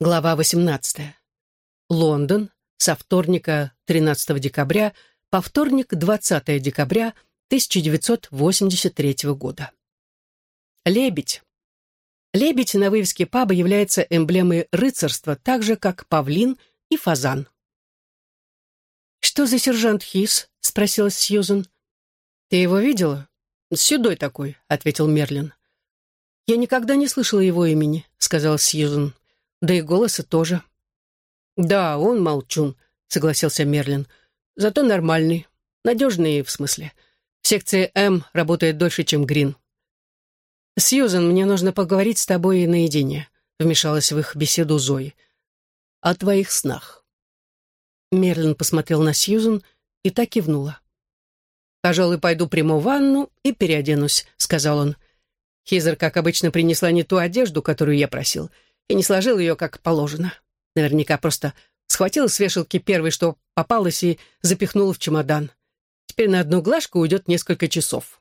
Глава 18. Лондон. Со вторника 13 декабря по вторник 20 декабря 1983 года. Лебедь. Лебедь на вывеске паба является эмблемой рыцарства, так же, как павлин и фазан. «Что за сержант Хис?» — спросила Сьюзен. «Ты его видела?» «Седой такой», — ответил Мерлин. «Я никогда не слышала его имени», — сказала Сьюзен. Да и голоса тоже. «Да, он молчун», — согласился Мерлин. «Зато нормальный. Надежный, в смысле. Секция М работает дольше, чем Грин». «Сьюзан, мне нужно поговорить с тобой наедине», — вмешалась в их беседу Зои. «О твоих снах». Мерлин посмотрел на Сьюзан и так кивнула. «Пожалуй, пойду приму ванну и переоденусь», — сказал он. Хизер, как обычно, принесла не ту одежду, которую я просил — и не сложил ее как положено. Наверняка просто схватил с вешалки первый, что попалось, и запихнул в чемодан. Теперь на одну глажку уйдет несколько часов.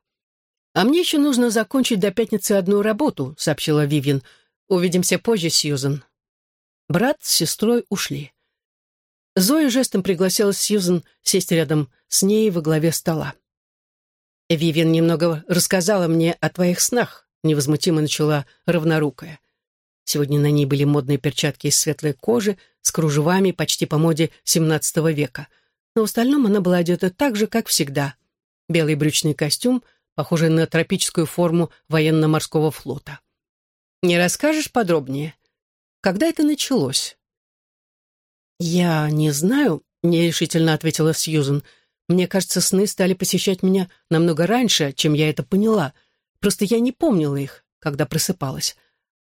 «А мне еще нужно закончить до пятницы одну работу», — сообщила Вивьен. «Увидимся позже, Сьюзен». Брат с сестрой ушли. Зоя жестом пригласила Сьюзен сесть рядом с ней во главе стола. «Вивьен немного рассказала мне о твоих снах», — невозмутимо начала равнорукая. Сегодня на ней были модные перчатки из светлой кожи с кружевами почти по моде XVII века. Но в остальном она была одета так же, как всегда. Белый брючный костюм, похожий на тропическую форму военно-морского флота. «Не расскажешь подробнее? Когда это началось?» «Я не знаю», — нерешительно ответила Сьюзен. «Мне кажется, сны стали посещать меня намного раньше, чем я это поняла. Просто я не помнила их, когда просыпалась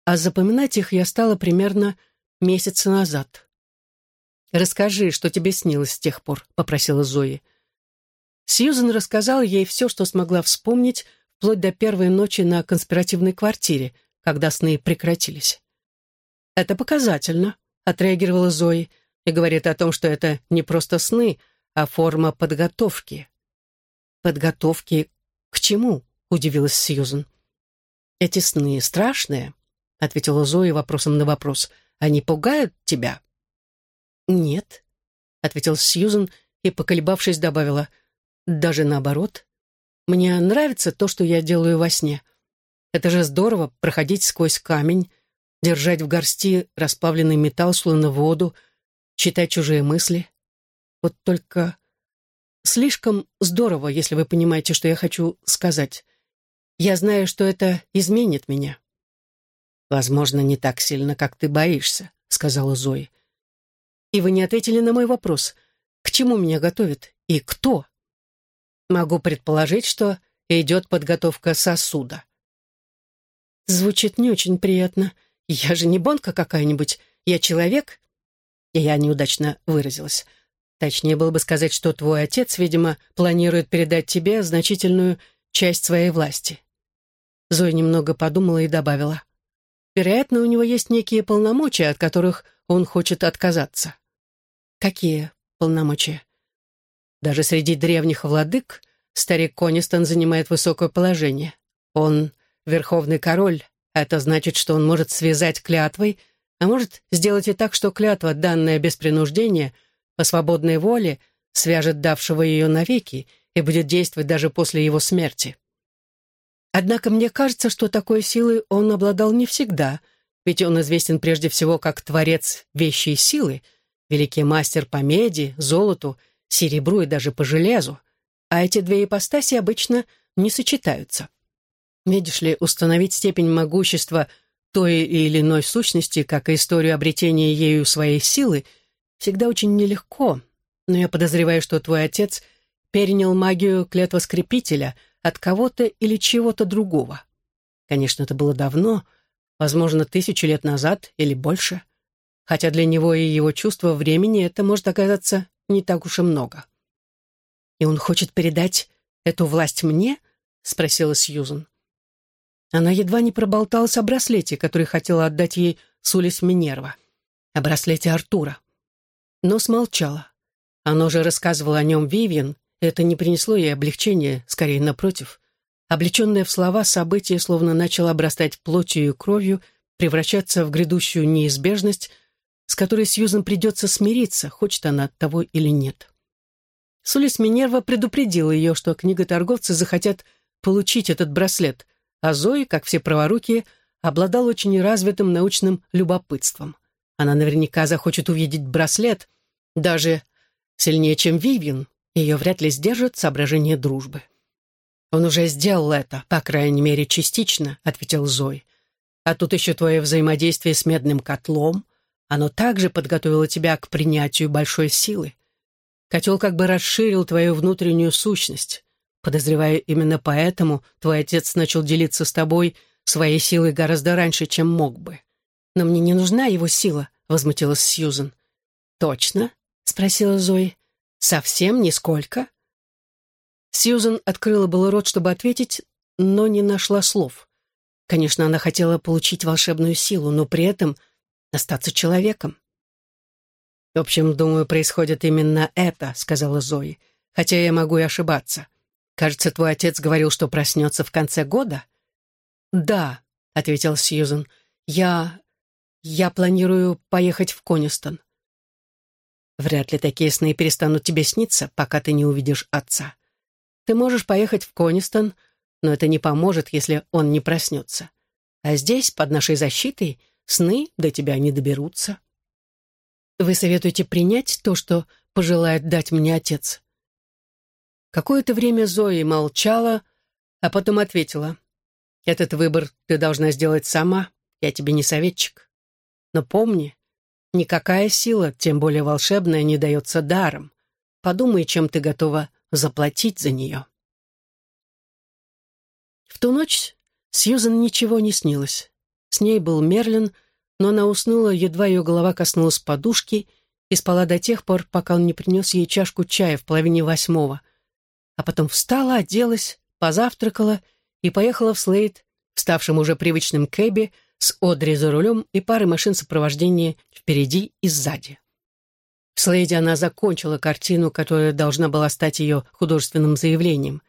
а запоминать их я стала примерно месяца назад. «Расскажи, что тебе снилось с тех пор», — попросила Зои. Сьюзен рассказала ей все, что смогла вспомнить, вплоть до первой ночи на конспиративной квартире, когда сны прекратились. «Это показательно», — отреагировала Зои, и говорит о том, что это не просто сны, а форма подготовки. «Подготовки к чему?» — удивилась Сьюзен. «Эти сны страшные», — ответила Зоя вопросом на вопрос. «Они пугают тебя?» «Нет», — ответил Сьюзен и, поколебавшись, добавила. «Даже наоборот. Мне нравится то, что я делаю во сне. Это же здорово — проходить сквозь камень, держать в горсти расплавленный металл, словно воду, читать чужие мысли. Вот только слишком здорово, если вы понимаете, что я хочу сказать. Я знаю, что это изменит меня». «Возможно, не так сильно, как ты боишься», — сказала Зои. «И вы не ответили на мой вопрос. К чему меня готовят и кто?» «Могу предположить, что идет подготовка сосуда». «Звучит не очень приятно. Я же не бонка какая-нибудь. Я человек?» Я неудачно выразилась. Точнее было бы сказать, что твой отец, видимо, планирует передать тебе значительную часть своей власти. Зоя немного подумала и добавила. Вероятно, у него есть некие полномочия, от которых он хочет отказаться. Какие полномочия? Даже среди древних владык старик Конистон занимает высокое положение. Он верховный король, это значит, что он может связать клятвой, а может сделать и так, что клятва, данная без принуждения, по свободной воле, свяжет давшего ее навеки и будет действовать даже после его смерти. Однако мне кажется, что такой силой он обладал не всегда, ведь он известен прежде всего как творец вещей силы, великий мастер по меди, золоту, серебру и даже по железу, а эти две ипостаси обычно не сочетаются. Видишь ли, установить степень могущества той или иной сущности, как и историю обретения ею своей силы, всегда очень нелегко, но я подозреваю, что твой отец перенял магию клетвоскрепителя — от кого-то или чего-то другого. Конечно, это было давно, возможно, тысячу лет назад или больше, хотя для него и его чувства времени это может оказаться не так уж и много. «И он хочет передать эту власть мне?» — спросила Сьюзен. Она едва не проболталась о браслете, который хотела отдать ей Сулис Минерва, о браслете Артура. Но смолчала. Оно же рассказывала о нем Вивьен, это не принесло ей облегчения, скорее напротив. Облеченное в слова событие словно начало обрастать плотью и кровью, превращаться в грядущую неизбежность, с которой Сьюзен придется смириться, хочет она того или нет. Сулис Минерва предупредила ее, что книготорговцы захотят получить этот браслет, а Зои, как все праворукие, обладал очень развитым научным любопытством. Она наверняка захочет увидеть браслет, даже сильнее, чем Вивьен, ее вряд ли сдержат соображение дружбы. «Он уже сделал это, по крайней мере, частично», — ответил Зой. «А тут еще твое взаимодействие с медным котлом. Оно также подготовило тебя к принятию большой силы. Котел как бы расширил твою внутреннюю сущность. Подозреваю, именно поэтому твой отец начал делиться с тобой своей силой гораздо раньше, чем мог бы. Но мне не нужна его сила», — возмутилась Сьюзен. «Точно?» — спросила Зои. «Совсем нисколько?» Сьюзен открыла был рот, чтобы ответить, но не нашла слов. Конечно, она хотела получить волшебную силу, но при этом остаться человеком. «В общем, думаю, происходит именно это», — сказала Зои, «хотя я могу и ошибаться. Кажется, твой отец говорил, что проснется в конце года?» «Да», — ответил Сьюзен, «я... я планирую поехать в Конистон». «Вряд ли такие сны перестанут тебе сниться, пока ты не увидишь отца. Ты можешь поехать в Конистон, но это не поможет, если он не проснется. А здесь, под нашей защитой, сны до тебя не доберутся. Вы советуете принять то, что пожелает дать мне отец?» Какое-то время Зои молчала, а потом ответила. «Этот выбор ты должна сделать сама, я тебе не советчик. Но помни, никакая сила, тем более волшебная, не дается даром. Подумай, чем ты готова заплатить за нее. В ту ночь Сьюзан ничего не снилось. С ней был Мерлин, но она уснула, едва ее голова коснулась подушки и спала до тех пор, пока он не принес ей чашку чая в половине восьмого. А потом встала, оделась, позавтракала и поехала в Слейд, ставшим уже привычным кэбе, с Одри за рулем и парой машин сопровождения впереди и сзади. В она закончила картину, которая должна была стать ее художественным заявлением.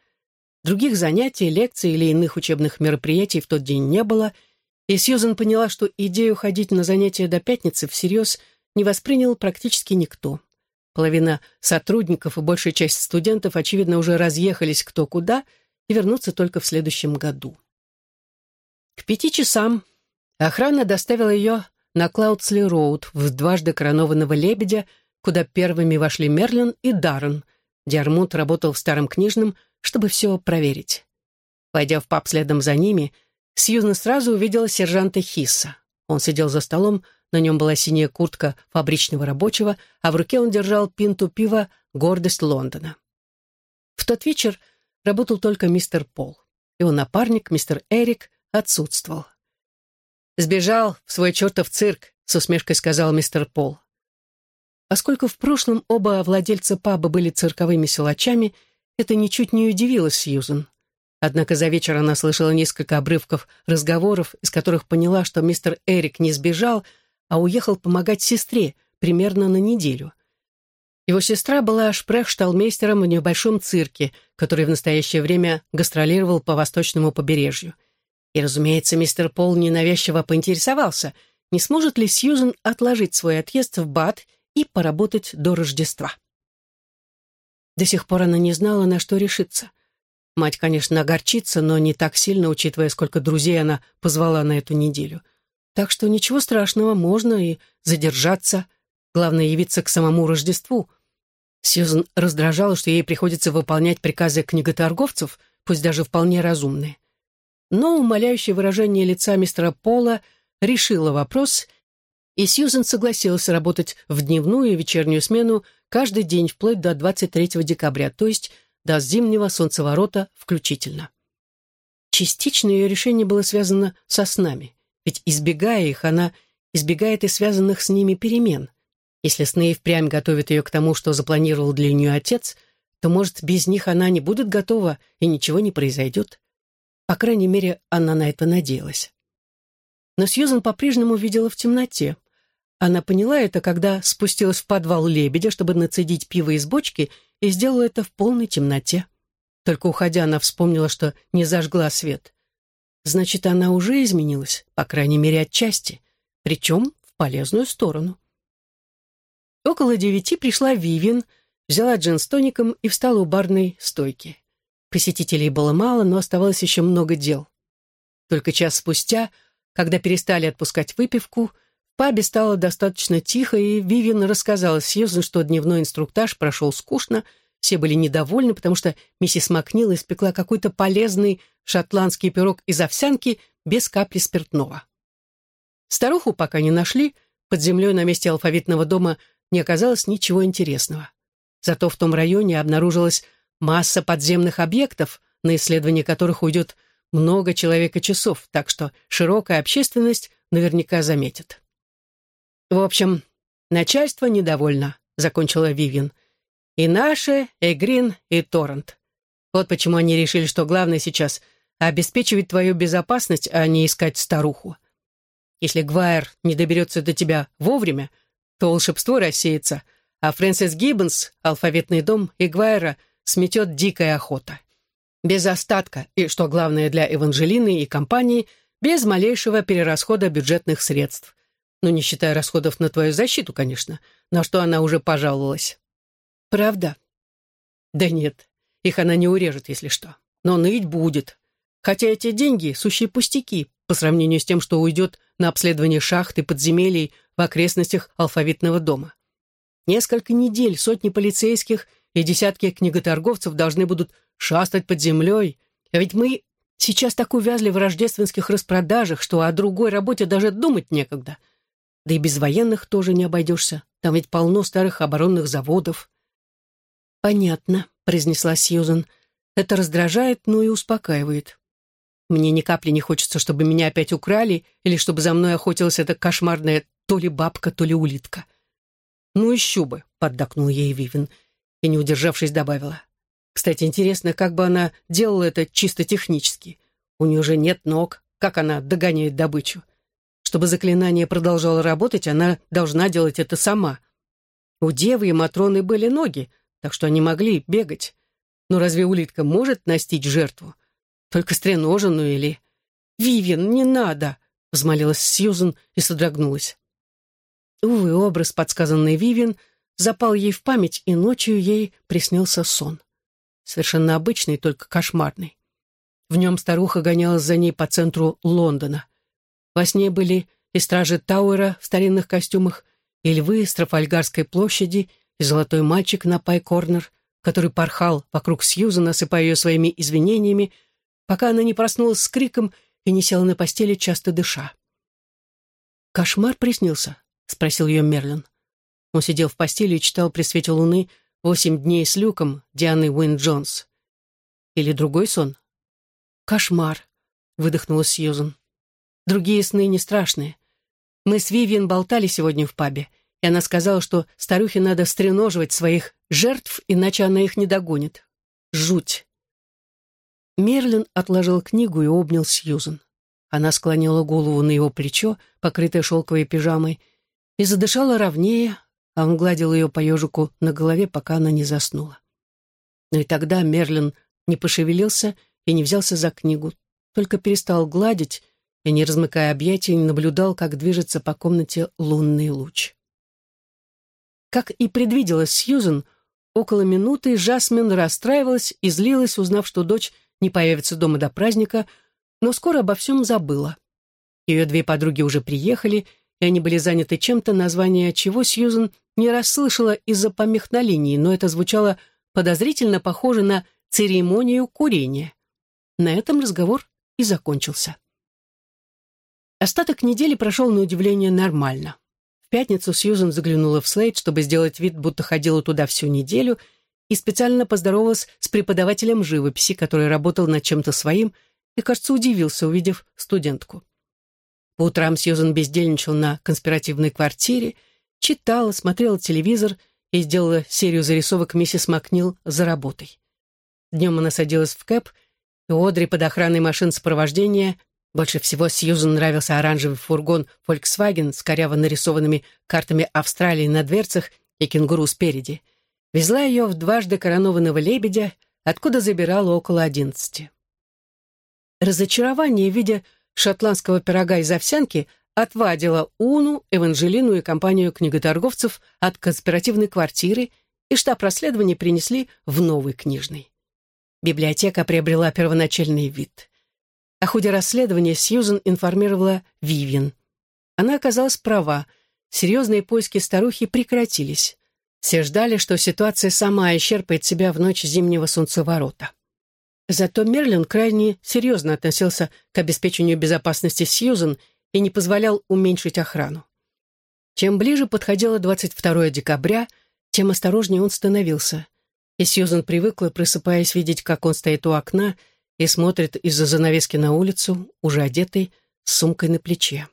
Других занятий, лекций или иных учебных мероприятий в тот день не было, и Сьюзан поняла, что идею ходить на занятия до пятницы всерьез не воспринял практически никто. Половина сотрудников и большая часть студентов, очевидно, уже разъехались кто куда и вернутся только в следующем году. К пяти часам охрана доставила ее на Клаудсли-Роуд в дважды коронованного лебедя, куда первыми вошли Мерлин и Даррен. Диармут работал в старом книжном, чтобы все проверить. Войдя в паб следом за ними, Сьюзен сразу увидела сержанта Хисса. Он сидел за столом, на нем была синяя куртка фабричного рабочего, а в руке он держал пинту пива «Гордость Лондона». В тот вечер работал только мистер Пол. Его напарник, мистер Эрик, отсутствовал. «Сбежал в свой чертов цирк», — с усмешкой сказал мистер Пол. Поскольку в прошлом оба владельца паба были цирковыми силачами, это ничуть не удивило Сьюзен. Однако за вечер она слышала несколько обрывков разговоров, из которых поняла, что мистер Эрик не сбежал, а уехал помогать сестре примерно на неделю. Его сестра была шпрехшталмейстером в небольшом цирке, который в настоящее время гастролировал по восточному побережью. И, разумеется, мистер Пол ненавязчиво поинтересовался, не сможет ли Сьюзен отложить свой отъезд в Бат и поработать до Рождества. До сих пор она не знала, на что решиться. Мать, конечно, огорчится, но не так сильно, учитывая, сколько друзей она позвала на эту неделю. Так что ничего страшного, можно и задержаться. Главное, явиться к самому Рождеству. Сьюзен раздражала, что ей приходится выполнять приказы книготорговцев, пусть даже вполне разумные. Но умоляющее выражение лица мистера Пола решило вопрос — и Сьюзен согласилась работать в дневную и вечернюю смену каждый день вплоть до 23 декабря, то есть до зимнего солнцеворота включительно. Частично ее решение было связано со снами, ведь, избегая их, она избегает и связанных с ними перемен. Если сны и впрямь готовят ее к тому, что запланировал для нее отец, то, может, без них она не будет готова и ничего не произойдет. По крайней мере, она на это надеялась. Но Сьюзан по-прежнему видела в темноте. Она поняла это, когда спустилась в подвал лебедя, чтобы нацедить пиво из бочки, и сделала это в полной темноте. Только уходя, она вспомнила, что не зажгла свет. Значит, она уже изменилась, по крайней мере, отчасти, причем в полезную сторону. Около девяти пришла Вивин, взяла джин с тоником и встала у барной стойки. Посетителей было мало, но оставалось еще много дел. Только час спустя, когда перестали отпускать выпивку, в пабе стало достаточно тихо, и Вивин рассказала Сьюзен, что дневной инструктаж прошел скучно, все были недовольны, потому что миссис Макнил испекла какой-то полезный шотландский пирог из овсянки без капли спиртного. Старуху пока не нашли, под землей на месте алфавитного дома не оказалось ничего интересного. Зато в том районе обнаружилась масса подземных объектов, на исследование которых уйдет много человека-часов, так что широкая общественность наверняка заметит. В общем, начальство недовольно, закончила Вивин. И наше, и Грин, и Торрент. Вот почему они решили, что главное сейчас — обеспечивать твою безопасность, а не искать старуху. Если Гвайер не доберется до тебя вовремя, то волшебство рассеется, а Фрэнсис Гиббонс, алфавитный дом и Гвайера сметет дикая охота. Без остатка, и, что главное для Эванжелины и компании, без малейшего перерасхода бюджетных средств. Ну, не считая расходов на твою защиту, конечно, на что она уже пожаловалась. Правда? Да нет, их она не урежет, если что. Но ныть будет. Хотя эти деньги — сущие пустяки по сравнению с тем, что уйдет на обследование шахт и подземелий в окрестностях алфавитного дома. Несколько недель сотни полицейских и десятки книготорговцев должны будут шастать под землей. А ведь мы сейчас так увязли в рождественских распродажах, что о другой работе даже думать некогда. Да и без военных тоже не обойдешься. Там ведь полно старых оборонных заводов. «Понятно», — произнесла Сьюзен. «Это раздражает, но и успокаивает. Мне ни капли не хочется, чтобы меня опять украли или чтобы за мной охотилась эта кошмарная то ли бабка, то ли улитка». «Ну еще бы», — поддакнул ей Вивен и, не удержавшись, добавила. «Кстати, интересно, как бы она делала это чисто технически. У нее же нет ног. Как она догоняет добычу? Чтобы заклинание продолжало работать, она должна делать это сама. У девы и Матроны были ноги, так что они могли бегать. Но разве улитка может настичь жертву? Только стреноженную или... «Вивен, не надо!» — взмолилась Сьюзен и содрогнулась. Увы, образ, подсказанный Вивен, запал ей в память, и ночью ей приснился сон. Совершенно обычный, только кошмарный. В нем старуха гонялась за ней по центру Лондона. Во сне были и стражи Тауэра в старинных костюмах, и львы с Трафальгарской площади, и золотой мальчик на Пай-Корнер, который порхал вокруг Сьюза, насыпая ее своими извинениями, пока она не проснулась с криком и не села на постели, часто дыша. «Кошмар приснился?» — спросил ее Мерлин. Он сидел в постели и читал при свете луны «Восемь дней с люком» Дианы Уин Джонс. Или другой сон? «Кошмар», — выдохнула Сьюзен. «Другие сны не страшные. Мы с Вивиан болтали сегодня в пабе, и она сказала, что старухе надо стреноживать своих жертв, иначе она их не догонит. Жуть. Мерлин отложил книгу и обнял Сьюзен. Она склонила голову на его плечо, покрытое шелковой пижамой, и задышала ровнее, а он гладил ее по ежику на голове, пока она не заснула. Но и тогда Мерлин не пошевелился и не взялся за книгу, только перестал гладить и, не размыкая объятий, наблюдал, как движется по комнате лунный луч. Как и предвиделась Сьюзен, около минуты Жасмин расстраивалась и злилась, узнав, что дочь не появится дома до праздника, но скоро обо всем забыла. Ее две подруги уже приехали, и они были заняты чем-то, название чего Сьюзен не расслышала из-за помех на линии, но это звучало подозрительно похоже на церемонию курения. На этом разговор и закончился. Остаток недели прошел на удивление нормально пятницу Сьюзен заглянула в Слейд, чтобы сделать вид, будто ходила туда всю неделю, и специально поздоровалась с преподавателем живописи, который работал над чем-то своим, и, кажется, удивился, увидев студентку. По утрам Сьюзен бездельничал на конспиративной квартире, читала, смотрела телевизор и сделала серию зарисовок миссис Макнил за работой. Днем она садилась в кэп, и Одри под охраной машин сопровождения больше всего Сьюзен нравился оранжевый фургон Volkswagen с коряво нарисованными картами Австралии на дверцах и кенгуру спереди. Везла ее в дважды коронованного лебедя, откуда забирала около одиннадцати. Разочарование в виде шотландского пирога из овсянки отвадила Уну, Эванжелину и компанию книготорговцев от конспиративной квартиры, и штаб расследования принесли в новый книжный. Библиотека приобрела первоначальный вид. О ходе расследования Сьюзен информировала Вивиан. Она оказалась права, серьезные поиски старухи прекратились. Все ждали, что ситуация сама исчерпает себя в ночь зимнего солнцеворота. Зато Мерлин крайне серьезно относился к обеспечению безопасности Сьюзен и не позволял уменьшить охрану. Чем ближе подходило 22 декабря, тем осторожнее он становился. И Сьюзен привыкла, просыпаясь, видеть, как он стоит у окна и смотрит из-за занавески на улицу, уже одетый, с сумкой на плече.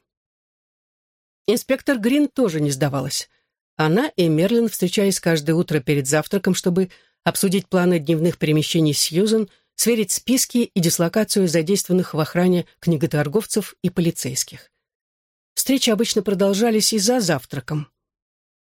Инспектор Грин тоже не сдавалась. Она и Мерлин встречались каждое утро перед завтраком, чтобы обсудить планы дневных перемещений Сьюзен — сверить списки и дислокацию задействованных в охране книготорговцев и полицейских. Встречи обычно продолжались и за завтраком.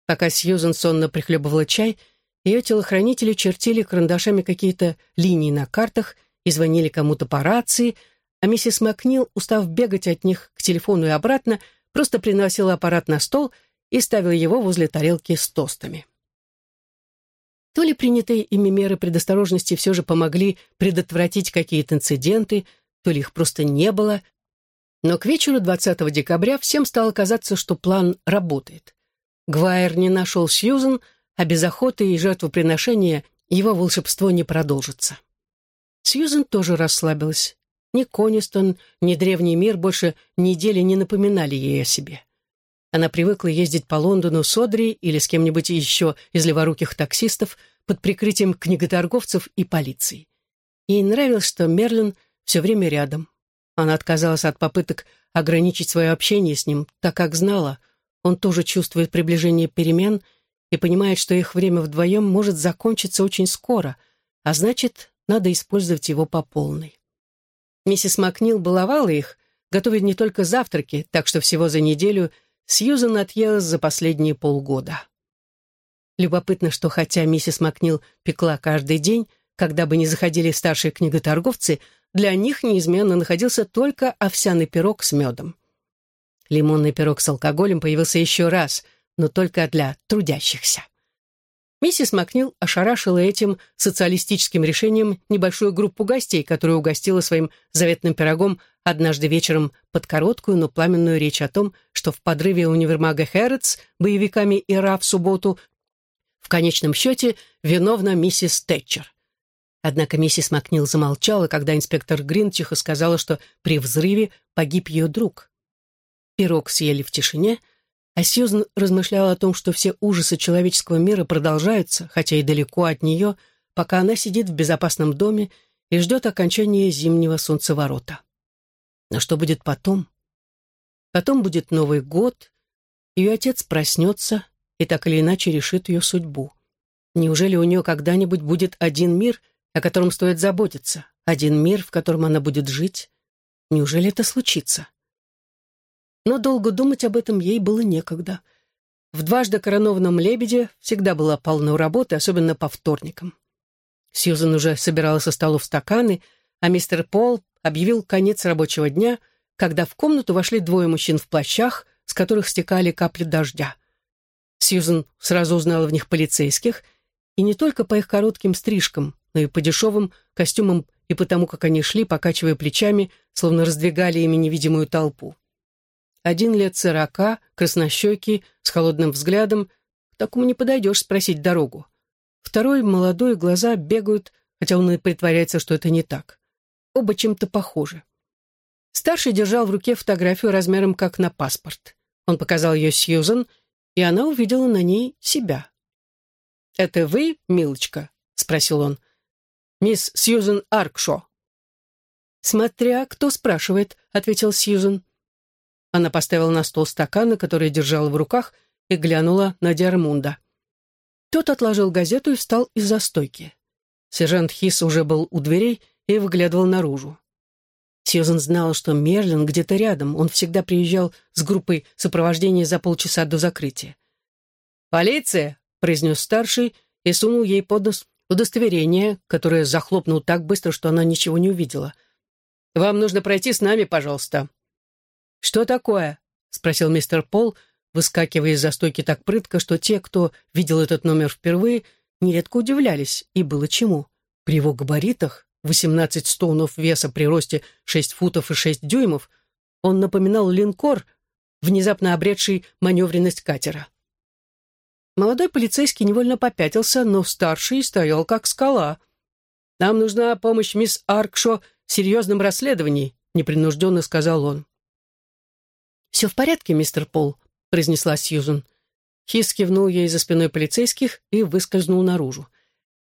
Пока Сьюзен сонно прихлебывала чай, ее телохранители чертили карандашами какие-то линии на картах и звонили кому-то по рации, а миссис Макнил, устав бегать от них к телефону и обратно, просто приносила аппарат на стол и ставила его возле тарелки с тостами. То ли принятые ими меры предосторожности все же помогли предотвратить какие-то инциденты, то ли их просто не было. Но к вечеру 20 декабря всем стало казаться, что план работает. Гвайер не нашел Сьюзен, а без охоты и жертвоприношения его волшебство не продолжится. Сьюзен тоже расслабилась. Ни Конистон, ни древний мир больше недели не напоминали ей о себе. Она привыкла ездить по Лондону с Одри или с кем-нибудь еще из леворуких таксистов под прикрытием книготорговцев и полиции. Ей нравилось, что Мерлин все время рядом. Она отказалась от попыток ограничить свое общение с ним, так как знала, он тоже чувствует приближение перемен и понимает, что их время вдвоем может закончиться очень скоро, а значит, надо использовать его по полной. Миссис Макнил баловала их, готовя не только завтраки, так что всего за неделю – Сьюзан отъелась за последние полгода. Любопытно, что хотя миссис Макнил пекла каждый день, когда бы не заходили старшие книготорговцы, для них неизменно находился только овсяный пирог с медом. Лимонный пирог с алкоголем появился еще раз, но только для трудящихся. Миссис Макнил ошарашила этим социалистическим решением небольшую группу гостей, которую угостила своим заветным пирогом однажды вечером под короткую, но пламенную речь о том, что в подрыве универмага Хэрротс боевиками Ира в субботу в конечном счете виновна миссис Тэтчер. Однако миссис Макнил замолчала, когда инспектор Грин тихо сказала, что при взрыве погиб ее друг. Пирог съели в тишине — а Сьюзен размышляла о том, что все ужасы человеческого мира продолжаются, хотя и далеко от нее, пока она сидит в безопасном доме и ждет окончания зимнего солнцеворота. Но что будет потом? Потом будет Новый год, ее отец проснется и так или иначе решит ее судьбу. Неужели у нее когда-нибудь будет один мир, о котором стоит заботиться, один мир, в котором она будет жить? Неужели это случится? Но долго думать об этом ей было некогда. В дважды коронованном «Лебеде» всегда было полно работы, особенно по вторникам. Сьюзан уже собирала со столов стаканы, а мистер Пол объявил конец рабочего дня, когда в комнату вошли двое мужчин в плащах, с которых стекали капли дождя. Сьюзан сразу узнала в них полицейских, и не только по их коротким стрижкам, но и по дешевым костюмам и потому, как они шли, покачивая плечами, словно раздвигали ими невидимую толпу. Один лет сорока, краснощекий, с холодным взглядом. К такому не подойдешь спросить дорогу. Второй, молодой, глаза бегают, хотя он и притворяется, что это не так. Оба чем-то похожи. Старший держал в руке фотографию размером как на паспорт. Он показал ее Сьюзан, и она увидела на ней себя. «Это вы, милочка?» — спросил он. «Мисс Сьюзан Аркшо». «Смотря кто спрашивает», — ответил Сьюзан. Она поставила на стол стаканы, которые держала в руках, и глянула на Диармунда. Тот отложил газету и встал из-за стойки. Сержант Хис уже был у дверей и выглядывал наружу. Сьюзен знала, что Мерлин где-то рядом, он всегда приезжал с группой сопровождения за полчаса до закрытия. «Полиция!» — произнес старший и сунул ей под нос удостоверение, которое захлопнул так быстро, что она ничего не увидела. «Вам нужно пройти с нами, пожалуйста». «Что такое?» — спросил мистер Пол, выскакивая из-за стойки так прытко, что те, кто видел этот номер впервые, нередко удивлялись, и было чему. При его габаритах, 18 стоунов веса при росте 6 футов и 6 дюймов, он напоминал линкор, внезапно обретший маневренность катера. Молодой полицейский невольно попятился, но старший стоял как скала. «Нам нужна помощь мисс Аркшо в серьезном расследовании», — непринужденно сказал он. «Все в порядке, мистер Пол», — произнесла Сьюзен. Хис кивнул ей за спиной полицейских и выскользнул наружу.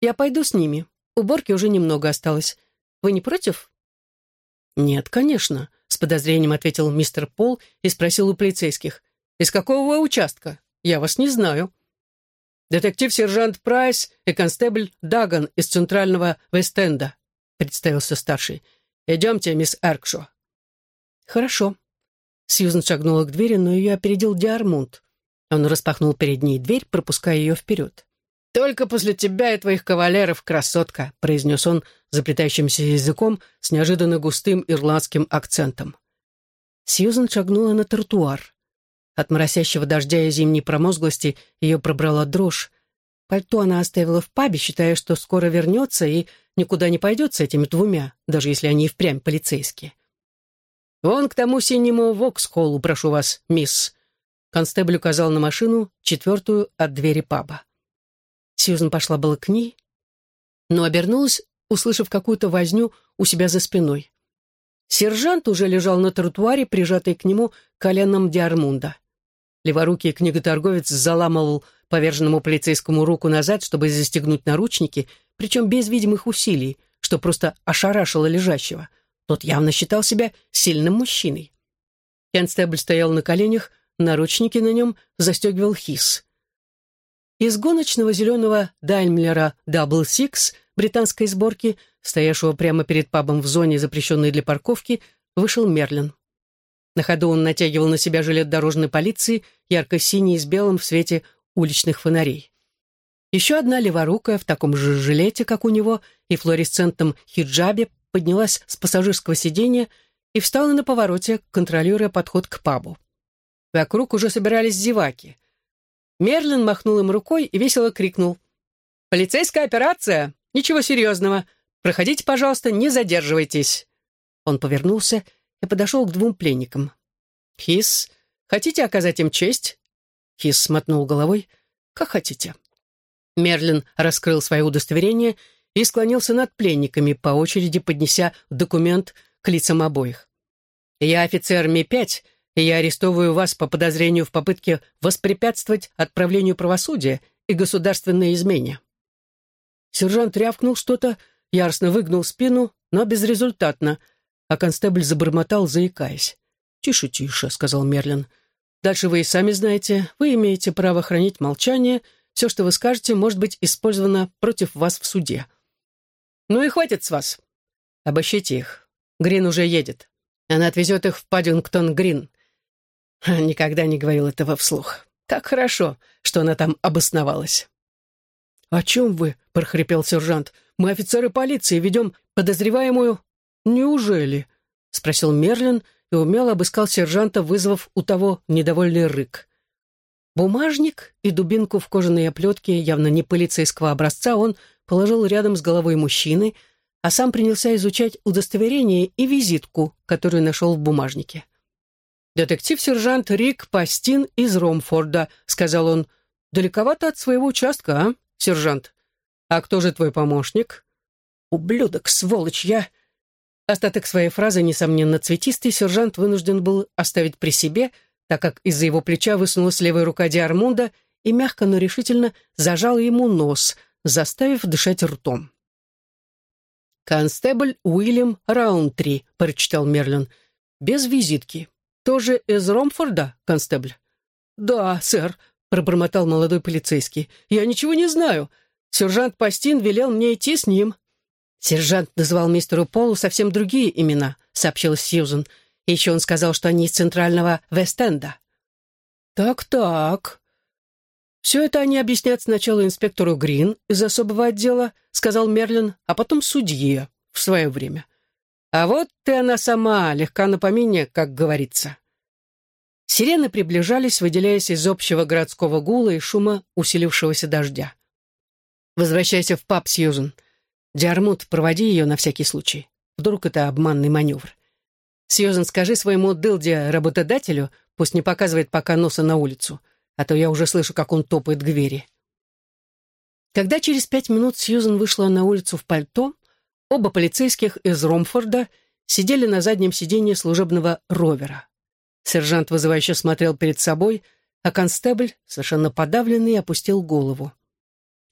«Я пойду с ними. Уборки уже немного осталось. Вы не против?» «Нет, конечно», — с подозрением ответил мистер Пол и спросил у полицейских. «Из какого вы участка? Я вас не знаю». «Детектив-сержант Прайс и констебль Даган из центрального Вест-Энда», — представился старший. «Идемте, мисс Эркшо». «Хорошо». Сьюзен шагнула к двери, но ее опередил Диармунд. Он распахнул перед ней дверь, пропуская ее вперед. «Только после тебя и твоих кавалеров, красотка», — произнес он заплетающимся языком с неожиданно густым ирландским акцентом. Сьюзен шагнула на тротуар. От моросящего дождя и зимней промозглости ее пробрала дрожь. Пальто она оставила в пабе, считая, что скоро вернется и никуда не пойдет с этими двумя, даже если они и впрямь полицейские. «Вон к тому синему Воксхоллу, прошу вас, мисс». Констебль указал на машину, четвертую от двери паба. Сьюзен пошла было к ней, но обернулась, услышав какую-то возню у себя за спиной. Сержант уже лежал на тротуаре, прижатый к нему коленом Диармунда. Леворукий книготорговец заламывал поверженному полицейскому руку назад, чтобы застегнуть наручники, причем без видимых усилий, что просто ошарашило лежащего. Тот явно считал себя сильным мужчиной. Констебль стоял на коленях, наручники на нем застегивал хис. Из гоночного зеленого Даймлера Double Six британской сборки, стоявшего прямо перед пабом в зоне, запрещенной для парковки, вышел Мерлин. На ходу он натягивал на себя жилет дорожной полиции, ярко-синий с белым в свете уличных фонарей. Еще одна леворукая в таком же жилете, как у него, и флуоресцентном хиджабе поднялась с пассажирского сиденья и встала на повороте, контролируя подход к пабу. Вокруг уже собирались зеваки. Мерлин махнул им рукой и весело крикнул. «Полицейская операция! Ничего серьезного! Проходите, пожалуйста, не задерживайтесь!» Он повернулся и подошел к двум пленникам. «Хис, хотите оказать им честь?» Хис смотнул головой. «Как хотите». Мерлин раскрыл свое удостоверение и склонился над пленниками, по очереди поднеся документ к лицам обоих. «Я офицер Ми-5, и я арестовываю вас по подозрению в попытке воспрепятствовать отправлению правосудия и государственной измене». Сержант рявкнул что-то, яростно выгнул спину, но безрезультатно — а констебль забормотал, заикаясь. «Тише, тише», — сказал Мерлин. «Дальше вы и сами знаете, вы имеете право хранить молчание, все, что вы скажете, может быть использовано против вас в суде». «Ну и хватит с вас. Обыщите их. Грин уже едет. Она отвезет их в Паддингтон-Грин». Никогда не говорил этого вслух. Как хорошо, что она там обосновалась. «О чем вы?» — прохрипел сержант. «Мы офицеры полиции, ведем подозреваемую «Неужели?» — спросил Мерлин и умело обыскал сержанта, вызвав у того недовольный рык. Бумажник и дубинку в кожаной оплетке, явно не полицейского образца, он положил рядом с головой мужчины, а сам принялся изучать удостоверение и визитку, которую нашел в бумажнике. «Детектив-сержант Рик Пастин из Ромфорда», — сказал он. «Далековато от своего участка, а, сержант? А кто же твой помощник?» «Ублюдок, сволочь, я...» Остаток своей фразы, несомненно, цветистый, сержант вынужден был оставить при себе, так как из-за его плеча высунулась левая рука Диармунда и мягко, но решительно зажал ему нос, заставив дышать ртом. «Констебль Уильям Раунтри», — прочитал Мерлин, — «без визитки. Тоже из Ромфорда, констебль?» «Да, сэр», — пробормотал молодой полицейский. «Я ничего не знаю. Сержант Пастин велел мне идти с ним». «Сержант называл мистеру Полу совсем другие имена», — сообщила Сьюзен. Еще он сказал, что они из центрального Вест-Энда. «Так-так. Все это они объяснят сначала инспектору Грин из особого отдела», — сказал Мерлин, «а потом судье в свое время. А вот ты она сама, легка на помине, как говорится». Сирены приближались, выделяясь из общего городского гула и шума усилившегося дождя. «Возвращайся в паб, Сьюзен. Диармут, проводи ее на всякий случай. Вдруг это обманный маневр. Сьюзен, скажи своему дылде-работодателю, пусть не показывает пока носа на улицу, а то я уже слышу, как он топает к двери». Когда через пять минут Сьюзен вышла на улицу в пальто, оба полицейских из Ромфорда сидели на заднем сиденье служебного ровера. Сержант вызывающе смотрел перед собой, а констебль, совершенно подавленный, опустил голову.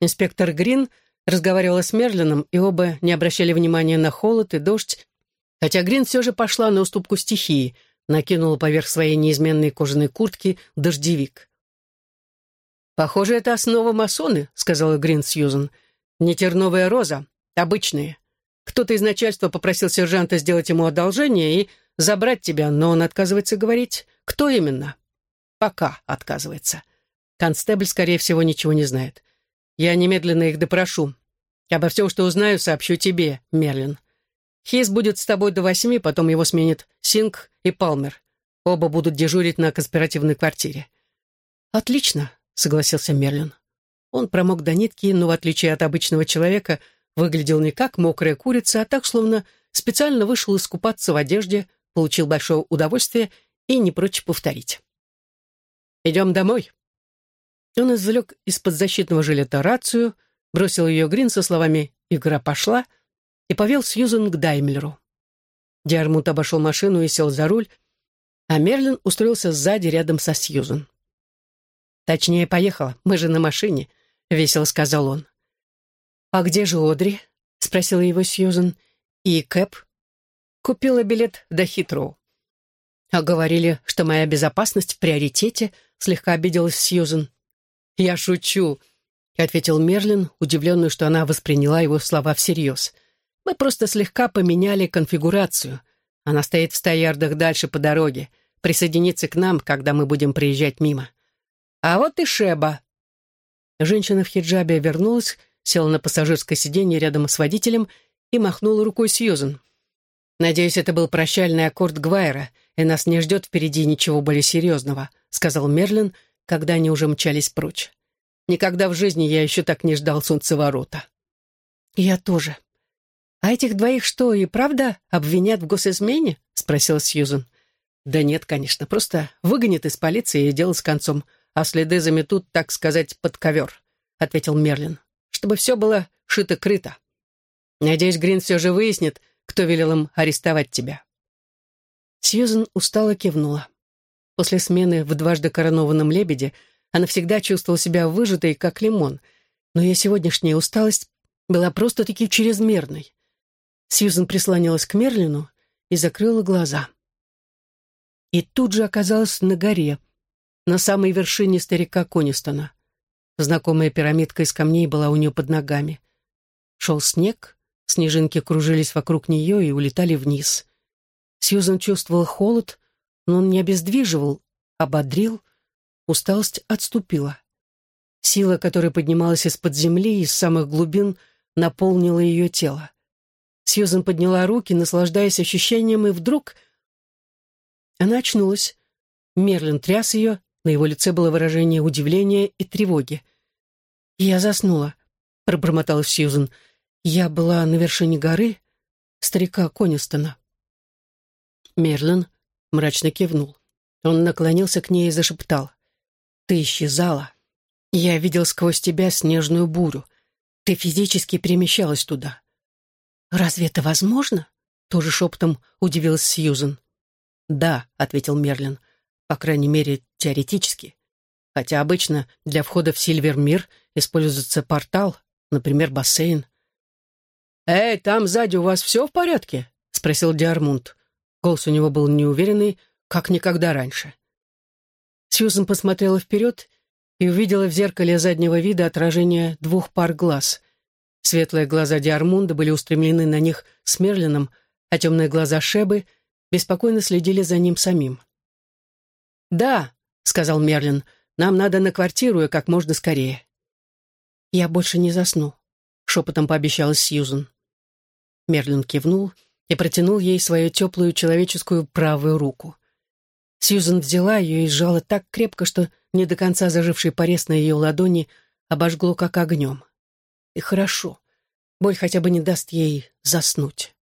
Инспектор Грин разговаривала с Мерлином, и оба не обращали внимания на холод и дождь, хотя Грин все же пошла на уступку стихии, накинула поверх своей неизменной кожаной куртки дождевик. «Похоже, это основа масоны», — сказала Грин Сьюзен. «Не терновая роза, обычные. Кто-то из начальства попросил сержанта сделать ему одолжение и забрать тебя, но он отказывается говорить, кто именно. Пока отказывается. Констебль, скорее всего, ничего не знает. Я немедленно их допрошу. Обо всем, что узнаю, сообщу тебе, Мерлин. Хейс будет с тобой до восьми, потом его сменит Синг и Палмер. Оба будут дежурить на конспиративной квартире. «Отлично», — согласился Мерлин. Он промок до нитки, но, в отличие от обычного человека, выглядел не как мокрая курица, а так, словно специально вышел искупаться в одежде, получил большое удовольствие и не прочь повторить. «Идем домой». Он извлек из-под защитного жилета рацию, бросил ее Грин со словами «Игра пошла» и повел Сьюзен к Даймлеру. Диармут обошел машину и сел за руль, а Мерлин устроился сзади рядом со Сьюзен. «Точнее, поехала, мы же на машине», — весело сказал он. «А где же Одри?» — спросила его Сьюзен. «И Кэп?» Купила билет до Хитроу. А говорили, что моя безопасность в приоритете, слегка обиделась Сьюзен. «Я шучу», — ответил Мерлин, удивленный, что она восприняла его слова всерьез. «Мы просто слегка поменяли конфигурацию. Она стоит в ста ярдах дальше по дороге, присоединится к нам, когда мы будем приезжать мимо. А вот и Шеба». Женщина в хиджабе вернулась, села на пассажирское сиденье рядом с водителем и махнула рукой Сьюзен. «Надеюсь, это был прощальный аккорд Гвайра, и нас не ждет впереди ничего более серьезного», сказал Мерлин, когда они уже мчались прочь. «Никогда в жизни я еще так не ждал солнцеворота». «Я тоже». «А этих двоих что, и правда обвинят в госизмене?» спросила Сьюзен. «Да нет, конечно, просто выгонят из полиции и дело с концом, а следы заметут, так сказать, под ковер», ответил Мерлин, «чтобы все было шито-крыто. Надеюсь, Грин все же выяснит, кто велел им арестовать тебя?» Сьюзен устало кивнула. После смены в дважды коронованном лебеде она всегда чувствовала себя выжатой, как лимон, но ее сегодняшняя усталость была просто-таки чрезмерной. Сьюзен прислонилась к Мерлину и закрыла глаза. И тут же оказалась на горе, на самой вершине старика Конистона. Знакомая пирамидка из камней была у нее под ногами. Шел снег, Снежинки кружились вокруг нее и улетали вниз. Сьюзан чувствовал холод, но он не обездвиживал, ободрил, усталость отступила. Сила, которая поднималась из-под земли, из самых глубин, наполнила ее тело. Сьюзан подняла руки, наслаждаясь ощущением, и вдруг... Она очнулась. Мерлин тряс ее, на его лице было выражение удивления и тревоги. «Я заснула», — пробормотала Сьюзан. Я была на вершине горы старика Конистона. Мерлин мрачно кивнул. Он наклонился к ней и зашептал. «Ты исчезала. Я видел сквозь тебя снежную бурю. Ты физически перемещалась туда». «Разве это возможно?» Тоже шепотом удивилась Сьюзен. «Да», — ответил Мерлин, — «по крайней мере, теоретически. Хотя обычно для входа в Сильвермир используется портал, например, бассейн. «Эй, там сзади у вас все в порядке?» — спросил Диармунд. Голос у него был неуверенный, как никогда раньше. Сьюзен посмотрела вперед и увидела в зеркале заднего вида отражение двух пар глаз. Светлые глаза Диармунда были устремлены на них с Мерлином, а темные глаза Шебы беспокойно следили за ним самим. «Да», — сказал Мерлин, — «нам надо на квартиру и как можно скорее». «Я больше не засну», — шепотом пообещала Сьюзен. Мерлин кивнул и протянул ей свою теплую человеческую правую руку. Сьюзен взяла ее и сжала так крепко, что не до конца заживший порез на ее ладони обожгло как огнем. И хорошо. Боль хотя бы не даст ей заснуть.